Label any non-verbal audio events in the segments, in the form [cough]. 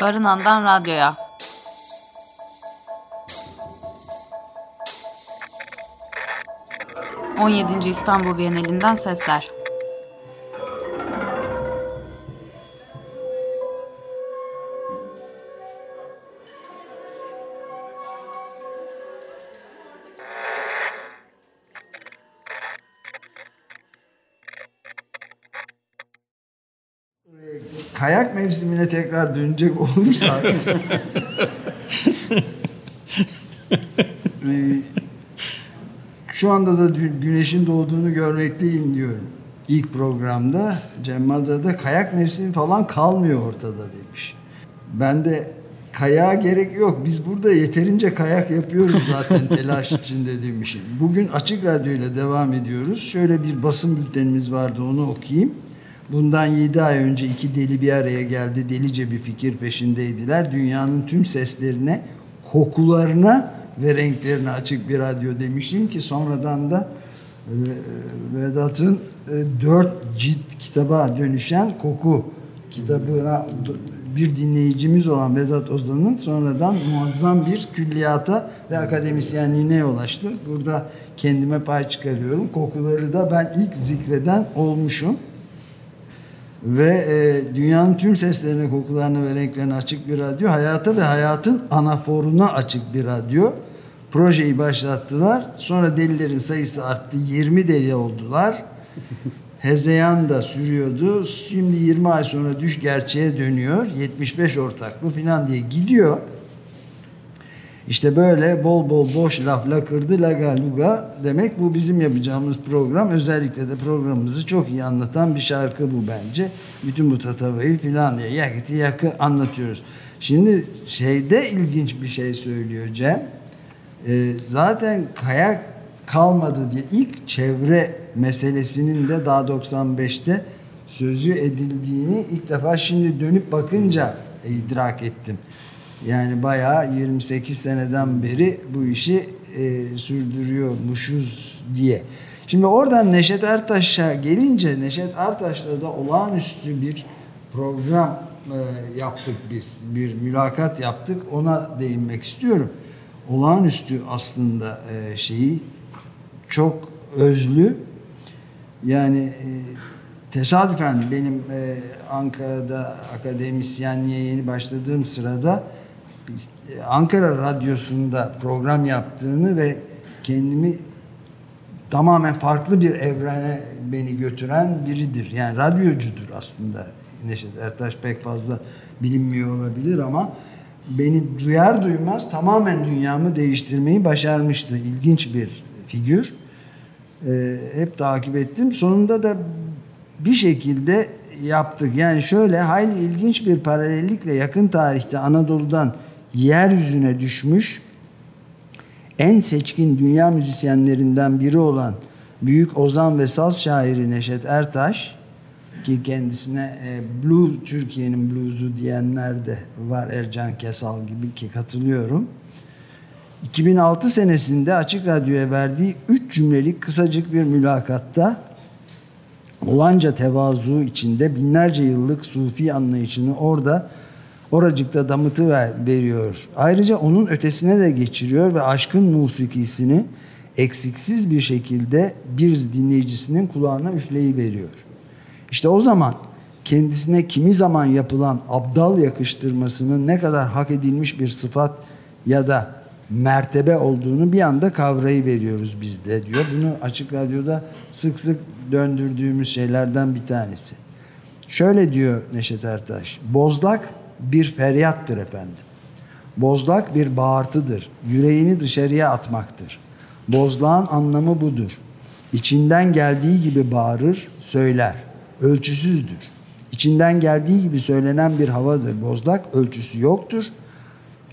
Barınan'dan Radyo'ya. On yedinci İstanbul Bienalinden sesler. Kayak mevsimine tekrar dönecek olursak [laughs] e, şu anda da güneşin doğduğunu görmekteyim diyorum. İlk programda Cem Madra'da kayak mevsimi falan kalmıyor ortada demiş. Ben de kayağa gerek yok. Biz burada yeterince kayak yapıyoruz zaten [laughs] telaş içinde demişim. Bugün Açık Radyo ile devam ediyoruz. Şöyle bir basın bültenimiz vardı onu okuyayım. Bundan 7 ay önce iki deli bir araya geldi. Delice bir fikir peşindeydiler. Dünyanın tüm seslerine, kokularına ve renklerine açık bir radyo demişim ki sonradan da e, Vedat'ın e, dört cilt kitaba dönüşen koku kitabına bir dinleyicimiz olan Vedat Ozan'ın sonradan muazzam bir külliyata ve akademisyenliğine ulaştı. Burada kendime pay çıkarıyorum. Kokuları da ben ilk zikreden olmuşum ve e, dünyanın tüm seslerine, kokularına ve renklerine açık bir radyo. Hayata ve hayatın anaforuna açık bir radyo. Projeyi başlattılar. Sonra delilerin sayısı arttı. 20 deli oldular. [laughs] Hezeyan da sürüyordu. Şimdi 20 ay sonra düş gerçeğe dönüyor. 75 ortaklı falan diye gidiyor. İşte böyle bol bol boş laf lakırdı laga luga demek bu bizim yapacağımız program. Özellikle de programımızı çok iyi anlatan bir şarkı bu bence. Bütün bu tatavayı filan diye yakıtı yakı anlatıyoruz. Şimdi şeyde ilginç bir şey söylüyor Cem. Ee, zaten kayak kalmadı diye ilk çevre meselesinin de daha 95'te sözü edildiğini ilk defa şimdi dönüp bakınca idrak ettim. Yani bayağı 28 seneden beri bu işi e, sürdürüyormuşuz diye. Şimdi oradan Neşet Ertaş'a gelince Neşet Ertaş'la da olağanüstü bir program e, yaptık biz. Bir mülakat yaptık. Ona değinmek istiyorum. Olağanüstü aslında e, şeyi çok özlü. Yani e, tesadüfen benim e, Ankara'da akademisyenliğe yeni başladığım sırada Ankara Radyosu'nda program yaptığını ve kendimi tamamen farklı bir evrene beni götüren biridir. Yani radyocudur aslında Neşet Ertaş pek fazla bilinmiyor olabilir ama beni duyar duymaz tamamen dünyamı değiştirmeyi başarmıştı. İlginç bir figür. Ee, hep takip ettim. Sonunda da bir şekilde yaptık. Yani şöyle hayli ilginç bir paralellikle yakın tarihte Anadolu'dan yeryüzüne düşmüş en seçkin dünya müzisyenlerinden biri olan büyük ozan ve saz şairi Neşet Ertaş ki kendisine e, Blue Türkiye'nin bluzu diyenler de var Ercan Kesal gibi ki katılıyorum. 2006 senesinde Açık Radyo'ya verdiği 3 cümlelik kısacık bir mülakatta olanca tevazu içinde binlerce yıllık sufi anlayışını orada oracıkta damıtı ver, veriyor. Ayrıca onun ötesine de geçiriyor ve aşkın musikisini eksiksiz bir şekilde bir dinleyicisinin kulağına üfleyi veriyor. İşte o zaman kendisine kimi zaman yapılan abdal yakıştırmasının ne kadar hak edilmiş bir sıfat ya da mertebe olduğunu bir anda kavrayı veriyoruz biz de diyor. Bunu açık radyoda sık sık döndürdüğümüz şeylerden bir tanesi. Şöyle diyor Neşet Ertaş. Bozlak bir feryattır efendim. Bozlak bir bağırtıdır. Yüreğini dışarıya atmaktır. Bozlağın anlamı budur. İçinden geldiği gibi bağırır, söyler. Ölçüsüzdür. İçinden geldiği gibi söylenen bir havadır. Bozlak ölçüsü yoktur.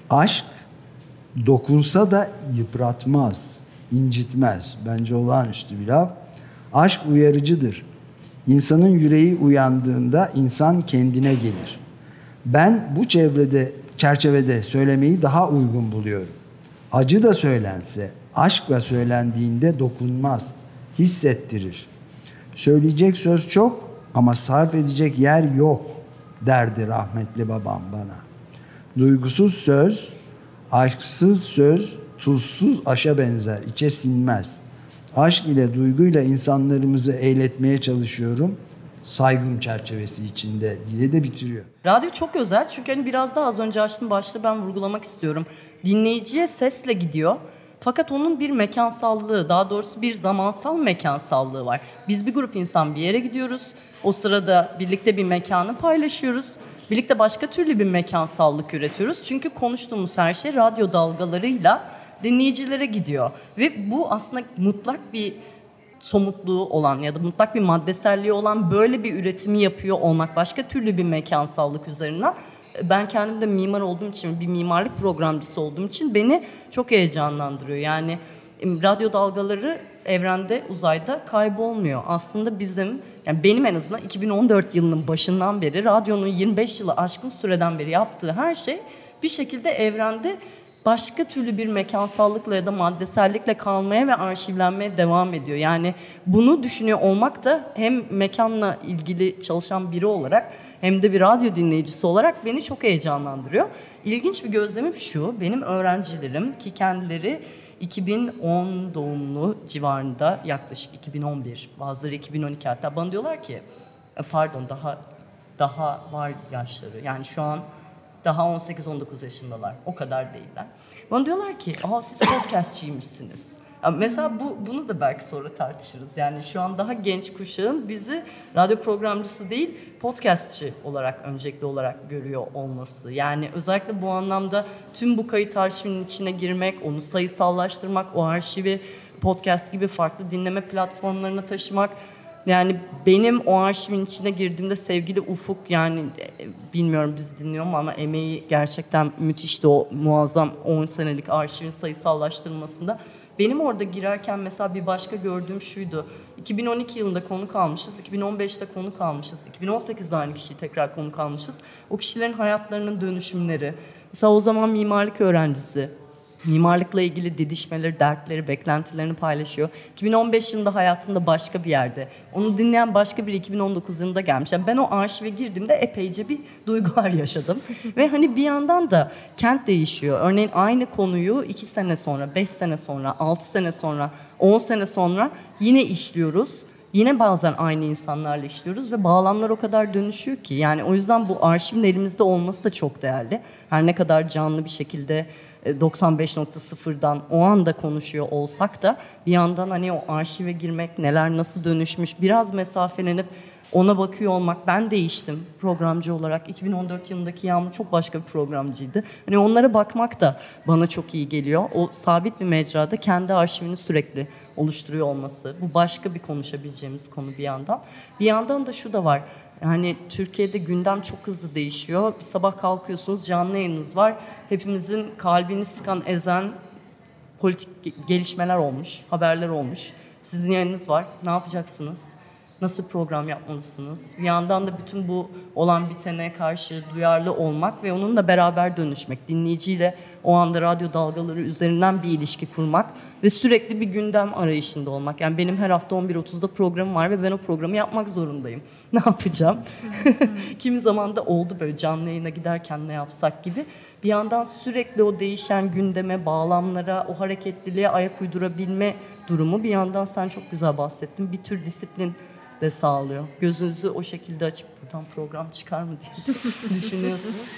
Aşk dokunsa da yıpratmaz, incitmez. Bence olağanüstü bir laf. Aşk uyarıcıdır. İnsanın yüreği uyandığında insan kendine gelir. Ben bu çevrede çerçevede söylemeyi daha uygun buluyorum. Acı da söylense, aşkla söylendiğinde dokunmaz, hissettirir. Söyleyecek söz çok ama sarf edecek yer yok derdi rahmetli babam bana. Duygusuz söz, aşksız söz, tuzsuz aşa benzer, içe sinmez. Aşk ile duyguyla insanlarımızı eğletmeye çalışıyorum. Saygım çerçevesi içinde diye de bitiriyor. Radyo çok özel çünkü hani biraz daha az önce açtım başta ben vurgulamak istiyorum. Dinleyiciye sesle gidiyor. Fakat onun bir mekansallığı, daha doğrusu bir zamansal mekansallığı var. Biz bir grup insan bir yere gidiyoruz. O sırada birlikte bir mekanı paylaşıyoruz. Birlikte başka türlü bir mekansallık üretiyoruz. Çünkü konuştuğumuz her şey radyo dalgalarıyla dinleyicilere gidiyor. Ve bu aslında mutlak bir somutluğu olan ya da mutlak bir maddeselliği olan böyle bir üretimi yapıyor olmak başka türlü bir mekansallık üzerinden ben kendim de mimar olduğum için bir mimarlık programcısı olduğum için beni çok heyecanlandırıyor. Yani radyo dalgaları evrende uzayda kaybolmuyor. Aslında bizim yani benim en azından 2014 yılının başından beri radyonun 25 yılı aşkın süreden beri yaptığı her şey bir şekilde evrende başka türlü bir mekansallıkla ya da maddesellikle kalmaya ve arşivlenmeye devam ediyor. Yani bunu düşünüyor olmak da hem mekanla ilgili çalışan biri olarak hem de bir radyo dinleyicisi olarak beni çok heyecanlandırıyor. İlginç bir gözlemim şu, benim öğrencilerim ki kendileri 2010 doğumlu civarında yaklaşık 2011, bazıları 2012 hatta bana diyorlar ki e, pardon daha daha var yaşları. Yani şu an daha 18-19 yaşındalar. O kadar değiller. Bana diyorlar ki, aa siz podcastçiymişsiniz. Yani mesela bu bunu da belki sonra tartışırız. Yani şu an daha genç kuşağın bizi radyo programcısı değil, podcastçı olarak öncelikli olarak görüyor olması. Yani özellikle bu anlamda tüm bu kayıt arşivinin içine girmek, onu sayısallaştırmak, o arşivi podcast gibi farklı dinleme platformlarına taşımak yani benim o arşivin içine girdiğimde sevgili Ufuk yani e, bilmiyorum biz dinliyor mu ama emeği gerçekten müthişti o muazzam 10 senelik arşivin sayısallaştırılmasında. Benim orada girerken mesela bir başka gördüğüm şuydu. 2012 yılında konu kalmışız, 2015'te konu kalmışız, 2018'de aynı kişiyi tekrar konu kalmışız. O kişilerin hayatlarının dönüşümleri. Mesela o zaman mimarlık öğrencisi, mimarlıkla ilgili didişmeleri, dertleri, beklentilerini paylaşıyor. 2015 yılında hayatında başka bir yerde. Onu dinleyen başka biri 2019 yılında gelmiş. Yani ben o arşive girdiğimde epeyce bir [laughs] duygular yaşadım. Ve hani bir yandan da kent değişiyor. Örneğin aynı konuyu 2 sene sonra, 5 sene sonra, 6 sene sonra, 10 sene sonra yine işliyoruz. Yine bazen aynı insanlarla işliyoruz ve bağlamlar o kadar dönüşüyor ki. Yani o yüzden bu arşivin elimizde olması da çok değerli. Her ne kadar canlı bir şekilde 95.0'dan o anda konuşuyor olsak da bir yandan hani o arşive girmek, neler nasıl dönüşmüş, biraz mesafelenip ona bakıyor olmak. Ben değiştim programcı olarak. 2014 yılındaki Yağmur çok başka bir programcıydı. Hani onlara bakmak da bana çok iyi geliyor. O sabit bir mecrada kendi arşivini sürekli oluşturuyor olması. Bu başka bir konuşabileceğimiz konu bir yandan. Bir yandan da şu da var. Yani Türkiye'de gündem çok hızlı değişiyor. Bir sabah kalkıyorsunuz canlı yayınınız var. Hepimizin kalbini sıkan, ezen politik gelişmeler olmuş, haberler olmuş. Sizin yayınınız var. Ne yapacaksınız? Nasıl program yapmalısınız? Bir yandan da bütün bu olan bitene karşı duyarlı olmak ve onunla beraber dönüşmek, dinleyiciyle o anda radyo dalgaları üzerinden bir ilişki kurmak ve sürekli bir gündem arayışında olmak. Yani benim her hafta 11.30'da programım var ve ben o programı yapmak zorundayım. [laughs] Ne yapacağım? [laughs] Kimi zaman da oldu böyle canlı yayına giderken ne yapsak gibi. Bir yandan sürekli o değişen gündeme, bağlamlara, o hareketliliğe ayak uydurabilme durumu bir yandan sen çok güzel bahsettin. Bir tür disiplin de sağlıyor. Gözünüzü o şekilde açıp buradan program çıkar mı diye [laughs] düşünüyorsunuz.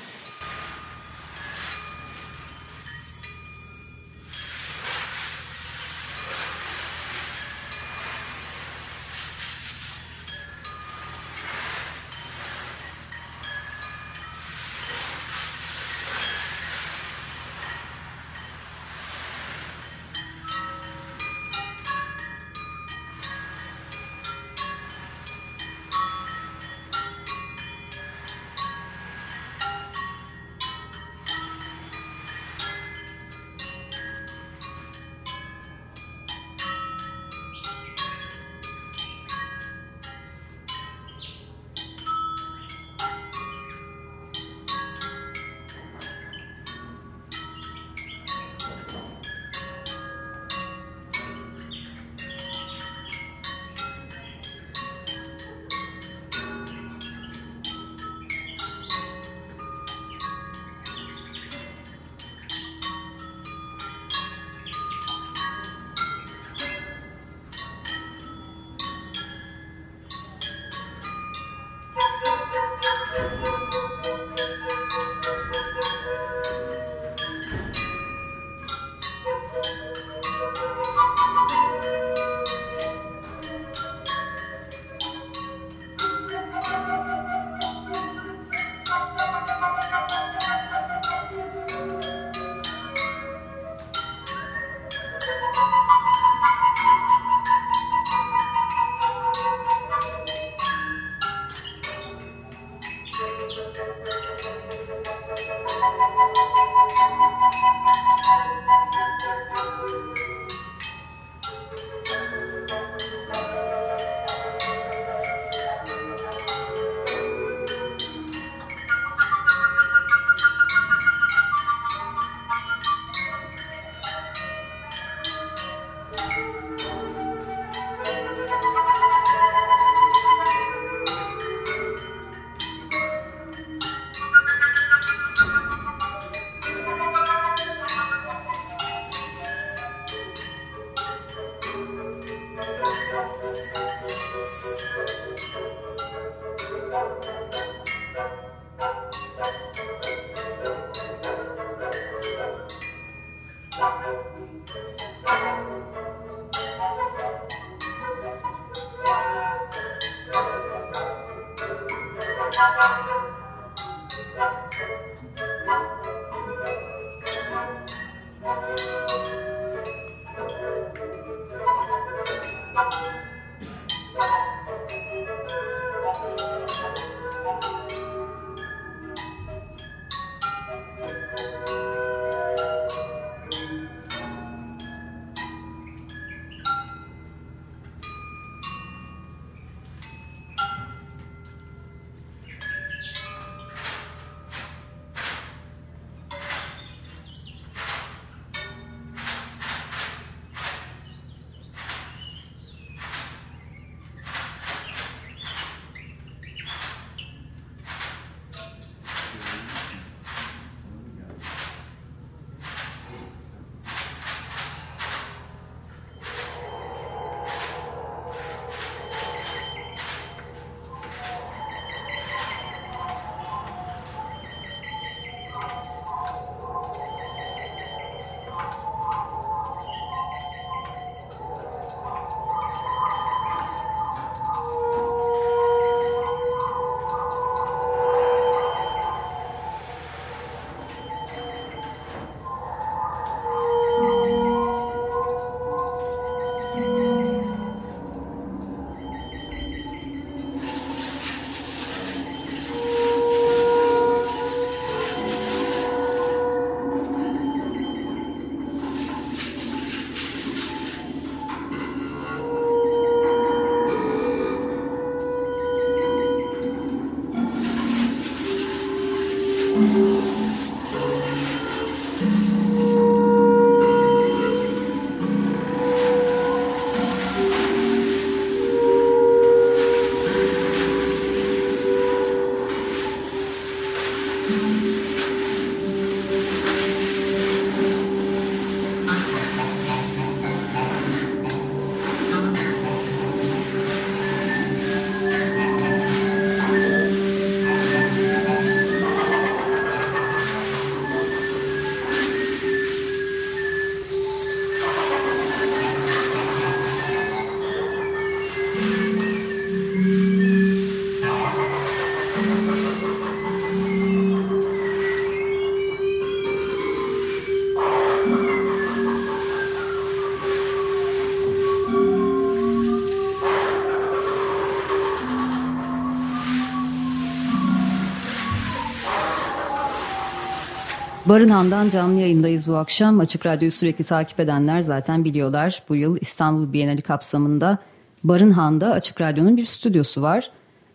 Barınhan'dan canlı yayındayız bu akşam. Açık Radyo'yu sürekli takip edenler zaten biliyorlar. Bu yıl İstanbul Bienali kapsamında Barınhan'da Açık Radyo'nun bir stüdyosu var.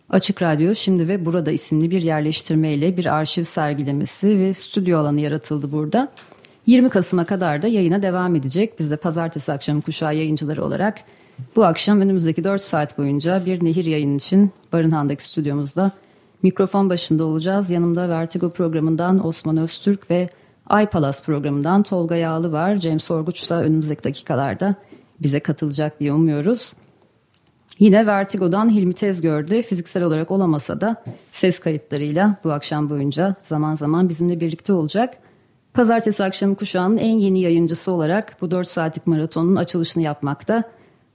Açık Radyo şimdi ve burada isimli bir yerleştirmeyle bir arşiv sergilemesi ve stüdyo alanı yaratıldı burada. 20 Kasım'a kadar da yayına devam edecek. Biz de pazartesi akşamı kuşağı yayıncıları olarak bu akşam önümüzdeki 4 saat boyunca bir nehir yayın için Barınhan'daki stüdyomuzda Mikrofon başında olacağız. Yanımda Vertigo programından Osman Öztürk ve Ay Palas programından Tolga Yağlı var. Cem Sorguç da önümüzdeki dakikalarda bize katılacak diye umuyoruz. Yine Vertigo'dan Hilmi Tezgör'de fiziksel olarak olamasa da ses kayıtlarıyla bu akşam boyunca zaman zaman bizimle birlikte olacak. Pazartesi akşamı kuşağının en yeni yayıncısı olarak bu 4 saatlik maratonun açılışını yapmakta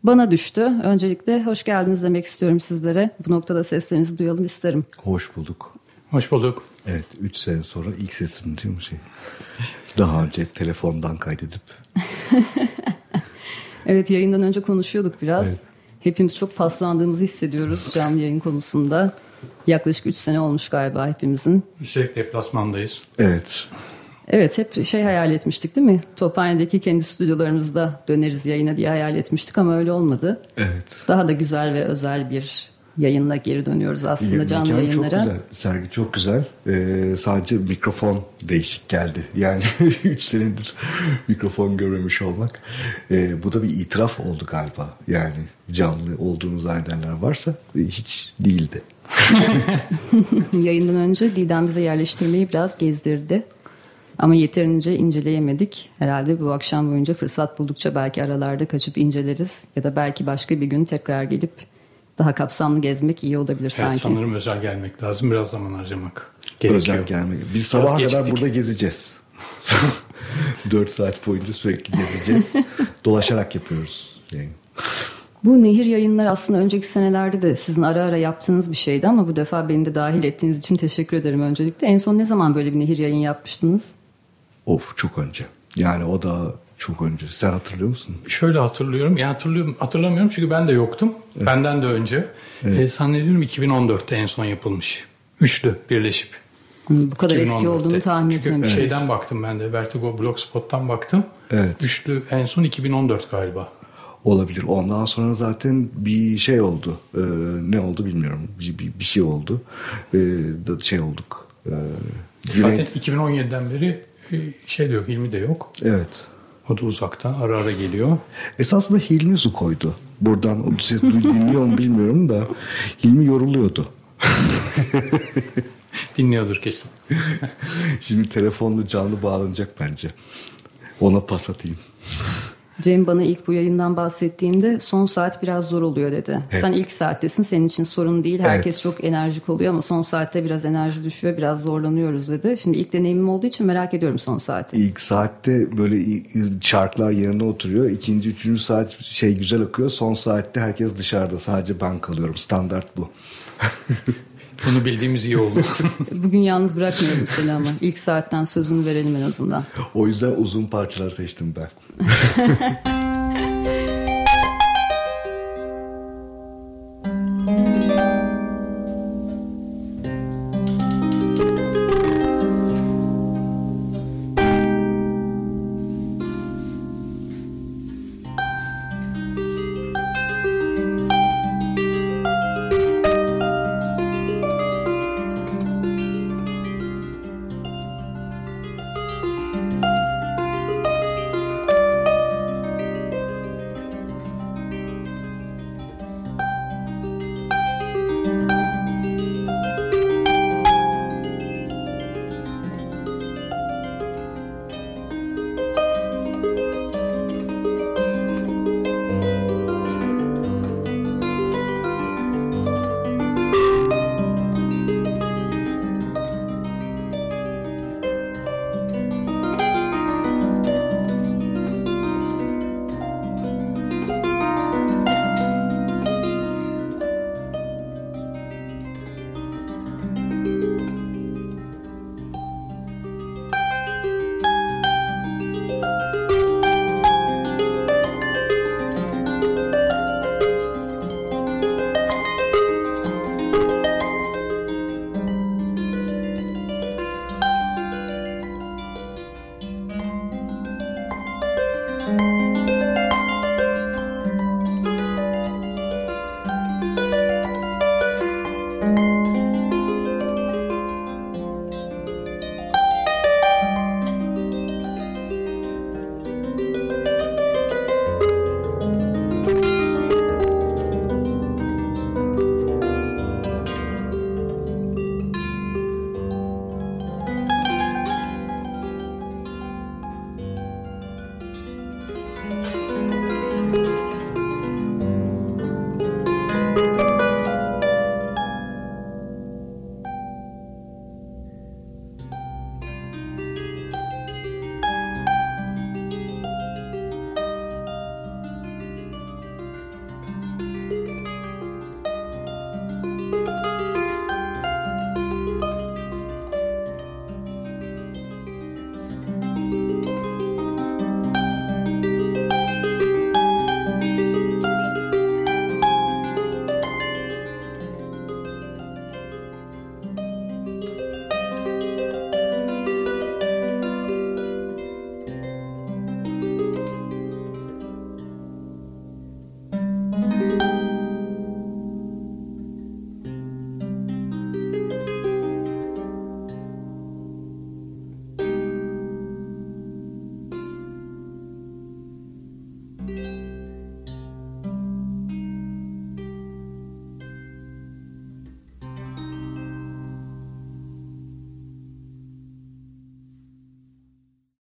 bana düştü. Öncelikle hoş geldiniz demek istiyorum sizlere. Bu noktada seslerinizi duyalım isterim. Hoş bulduk. Hoş bulduk. Evet 3 sene sonra ilk sesim değil mi şey? Daha önce telefondan kaydedip. [laughs] evet yayından önce konuşuyorduk biraz. Evet. Hepimiz çok paslandığımızı hissediyoruz canlı yayın konusunda. Yaklaşık 3 sene olmuş galiba hepimizin. Sürekli deplasmandayız. Evet. Evet hep şey hayal etmiştik değil mi? Tophane'deki kendi stüdyolarımızda döneriz yayına diye hayal etmiştik ama öyle olmadı. Evet. Daha da güzel ve özel bir yayınla geri dönüyoruz aslında ya, canlı yayınlara. çok güzel. Sergi çok güzel. Ee, sadece mikrofon değişik geldi. Yani [laughs] 3 senedir mikrofon görmemiş olmak. Ee, bu da bir itiraf oldu galiba. Yani canlı olduğunu zannedenler varsa hiç değildi. [laughs] Yayından önce Didem bize yerleştirmeyi biraz gezdirdi. Ama yeterince inceleyemedik. Herhalde bu akşam boyunca fırsat buldukça belki aralarda kaçıp inceleriz. Ya da belki başka bir gün tekrar gelip daha kapsamlı gezmek iyi olabilir evet, sanki. Sanırım özel gelmek lazım. Biraz zaman harcamak gerekiyor. Özel gelmek. Biz sabaha kadar burada gezeceğiz. [laughs] 4 saat boyunca sürekli gezeceğiz. [laughs] Dolaşarak yapıyoruz. Yani. Bu nehir yayınlar aslında önceki senelerde de sizin ara ara yaptığınız bir şeydi ama bu defa beni de dahil ettiğiniz için teşekkür ederim öncelikle. En son ne zaman böyle bir nehir yayın yapmıştınız? Of çok önce. Yani o da çok önce. Sen hatırlıyor musun? Şöyle hatırlıyorum. Ya hatırlıyorum, hatırlamıyorum çünkü ben de yoktum. Benden de önce. E, zannediyorum 2014'te en son yapılmış. Üçlü birleşip. Hmm, Bu kadar eski 2014'te. olduğunu tahmin Çünkü etmemiştim. şeyden baktım ben de. Vertigo Blogspot'tan baktım. Evet. Üçlü en son 2014 galiba. Olabilir. Ondan sonra zaten bir şey oldu. Ee, ne oldu bilmiyorum. Bir, bir, bir şey oldu. Ee, da şey olduk. Ee, Güney- Zaten 2017'den beri şey diyor Hilmi de yok. Evet. O da uzakta ara ara geliyor. Esasında Hilmi su koydu. Buradan siz dinliyor mu bilmiyorum da Hilmi yoruluyordu. [laughs] Dinliyordur kesin. Şimdi telefonla canlı bağlanacak bence. Ona pas atayım. Cem bana ilk bu yayından bahsettiğinde son saat biraz zor oluyor dedi. Evet. Sen ilk saattesin senin için sorun değil. Herkes Evet. çok enerjik oluyor ama son saatte biraz enerji düşüyor biraz zorlanıyoruz dedi. Şimdi ilk deneyimim olduğu için merak ediyorum son saati. İlk saatte böyle çarklar yerine oturuyor. İkinci, üçüncü saat şey güzel akıyor. Son saatte herkes dışarıda. Sadece ben kalıyorum. Standart bu. [laughs] Bunu bildiğimiz iyi oldu. [laughs] Bugün yalnız bırakmıyorum seni ama ilk saatten sözünü verelim en azından. O yüzden uzun parçalar seçtim ben. [laughs]